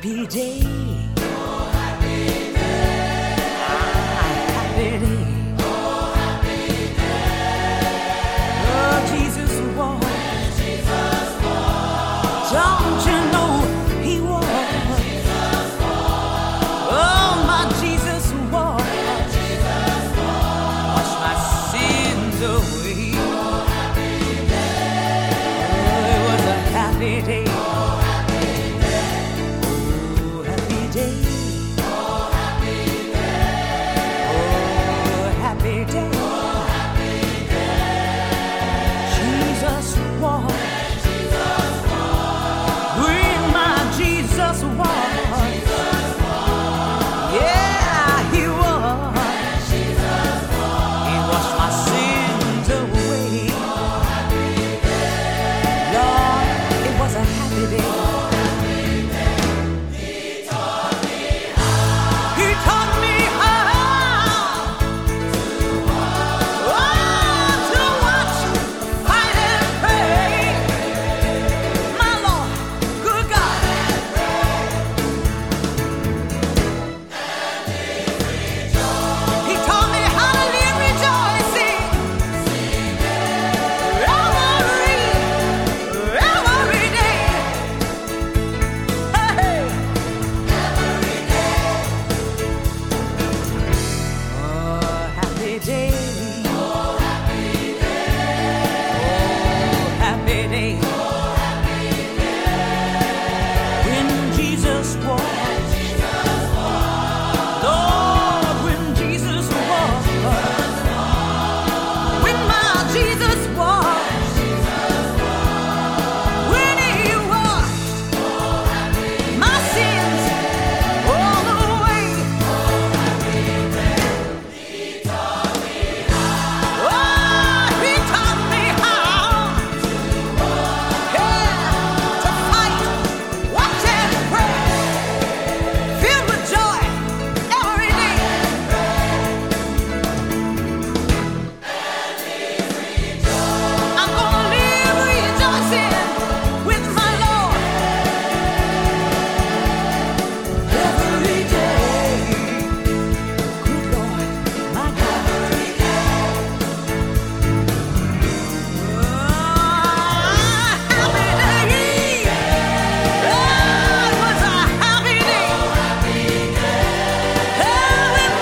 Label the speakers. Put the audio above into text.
Speaker 1: happy day. Happy day. Oh, happy day. Oh, Jesus Don't you know he. Oh, my Jesus Wash my sins away. walk.